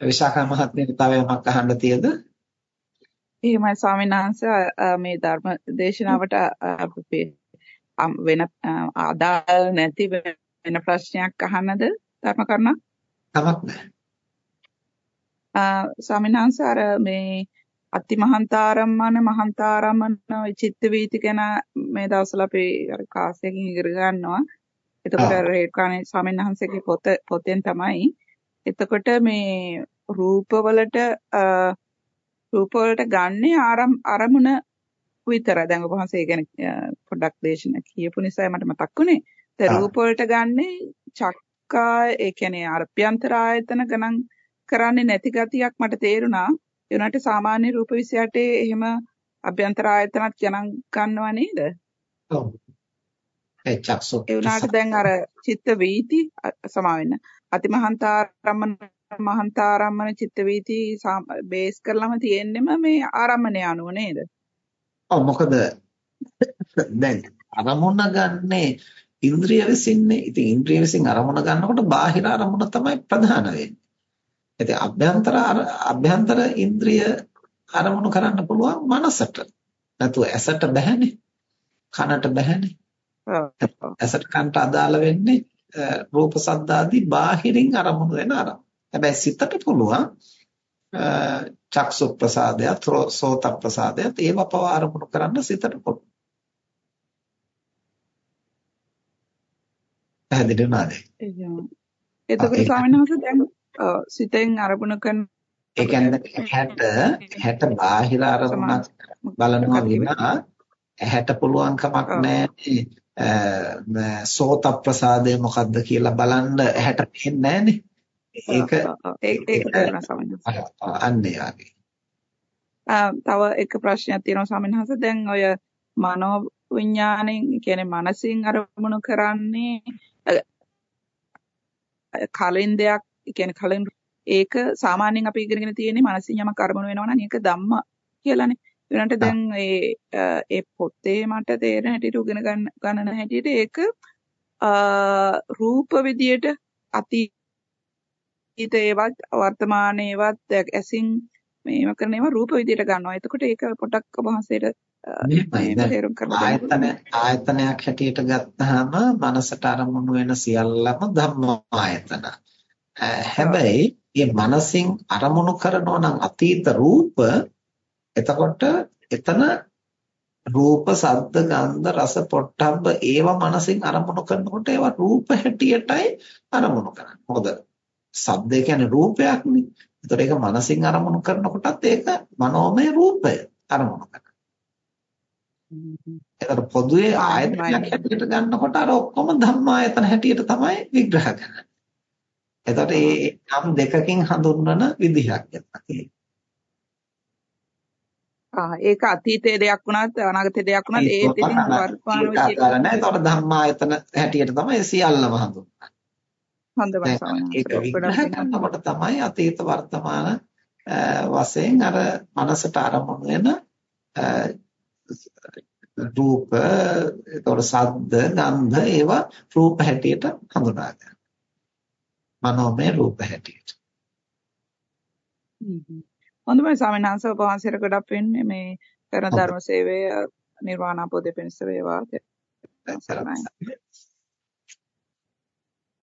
විශාඛා මහත්මියට තව යමක් අහන්න තියෙද? එහෙමයි ස්වාමීන් වහන්සේ මේ ධර්ම දේශනාවට වෙන අදාළ නැති වෙන ප්‍රශ්නයක් අහන්නද ධර්ම කරුණා? තමක් නැහැ. ස්වාමීන් වහන්සේ අර මේ අතිමහන්තාරම්මන මහන්තාරම්මන චිත්ත වීති ගැන මේ දවස්වල අපි අර කාසයකින් ඉගෙන ගන්නවා. එතකොට රේඛානේ ස්වාමීන් වහන්සේගේ පොත පොතෙන් තමයි එතකොට මේ රූපවලට රූපවලට ගන්නේ අරමුණ විතරයි. දැන් ඔබ වහන්සේ ගැන පොඩ්ඩක් දේශනා කියපු නිසා මට මතක් වුණේ. දැන් රූපවලට ගන්නේ චක්කා ඒ කියන්නේ අර්ප්‍යන්තර ආයතන ගණන් කරන්නේ නැති ගතියක් මට තේරුණා. ඒ උනාට සාමාන්‍ය රූප 28 එහෙම අභ්‍යන්තර ආයතනත් ගණන් ගන්නව නේද? ඔව්. ඒ චක්සු ඒ උනාට දැන් අර චිත්ත වීති සමා වෙන්න. අතිමහන්තාරම්මන මහන්තාරම්මන චිත්ත වීති බේස් කරලම තියෙන්නෙම මේ ආරම්මණය අනුව නේද? ඔව් මොකද දැන් අරමුණ ගන්නේ ඉන්ද්‍රිය විසින්නේ. ඉතින් ඉන්ද්‍රිය විසින් අරමුණ ගන්නකොට බාහිර අරමුණ තමයි ප්‍රධාන වෙන්නේ. ඉතින් අභ්‍යන්තර අභ්‍යන්තර ඉන්ද්‍රිය අරමුණු කරන්න පුළුවන් මනසට. නැතුව ඇසට බැහැනේ. කනට බැහැනේ. ඇසට කනට අදාළ වෙන්නේ රූප සද්ද ආදී බාහිරින් අරමුණු වෙන අරමුණ. හැබැයි සිතට පුළුවන් චක්සු ප්‍රසාදයත් සෝත ප්‍රසාදයත් ඒව පව අරමුණු කරන්න සිතට පුළුවන්. පැහැදිලි වුණාද? එතකොට ස්වාමීන් වහන්සේ දැන් සිතෙන් අරමුණු කරන ඒ කියන්නේ ඇහැට ඇහැට බාහිර අරමුණක් බලනවා විනා ඇහැට පුළුවන් කමක් නැහැ සෝත ප්‍රසාදය මොකද්ද කියලා බලන්න ඇහැට පේන්නේ නැහනේ. ඒක ඒක අන්නේ වගේ. තව එක ප්‍රශ්නයක් තියෙනවා ස්වාමීන් වහන්සේ දැන් ඔය මනෝ විඥාණයෙන් කියන්නේ මනසින් අරමුණු කරන්නේ කලින් දෙයක් කියන්නේ කලින් ඒක සාමාන්‍යයෙන් අපි ඉගෙනගෙන තියෙන්නේ මනසින් යමක් අරමුණු වෙනවා නම් ඒක ධම්ම කියලානේ. ඒනට දැන් ඒ ඒ පොතේ මට තේරෙන හැටියට උගෙන ගන්න ගණන හැටියට ඒක රූප විදියට අතීත ඒවත් වර්තමාන ඒවත් ඇසින් මේව කරන ඒවා රූප විදියට ගන්නවා. එතකොට ඒක පොඩක් ඔබ වහන්සේට ආයතන ආයතනයක් හැටියට ගත්තාම මනසට අරමුණු වෙන සියල්ලම ධම්මායතන. හැබැයි මේ මනසින් අරමුණු කරනවා නම් අතීත රූප එතකොට එතන රූප සද්ද ගන්ධ රස පොට්ටබ්බ ඒවා මනසින් අරමුණු කරනකොට ඒවා රූප හැටියටයි අරමුණු කරන්නේ. මොකද සද්ද කියන්නේ රූපයක්නේ. ඒතකොට ඒක මනසින් අරමුණු කරනකොටත් ඒක මනෝමය රූපය අරමුණු කරනවා. ඒතර පොදුවේ ආයතනයක් හැටියට ගන්නකොට අර ඔක්කොම ධම්මායතන හැටියට තමයි විග්‍රහ කරන්නේ. එතකොට මේ නම් දෙකකින් හඳුන්වන විදිහක් එතන ආ ඒක අතීතයේ දෙයක් වුණත් අනාගතයේ දෙයක් වුණත් ඒ දෙකින් වර්තමාන විදිහට කරන්නේ. එතකොට ධම්මායතන හැටියට තමයි සියල්ලම හඳුන්වන්නේ. හොඳයි සමහරවිට තමයි අතීත වර්තමාන වශයෙන් අර මනසට අරමුණු වෙන රූප එතකොට ශබ්ද ගන්ධ ඒවා රූප හැටියට හඳුනා ගන්න. මනෝමය රූප හැටියට. හොඳයි ස්වාමීන් වහන්සේ ඔබ වහන්සේට ගොඩක් වෙන්නේ මේ කරන ධර්ම සේවය නිර්වාණ අපෝදේ පිණිස වේවා.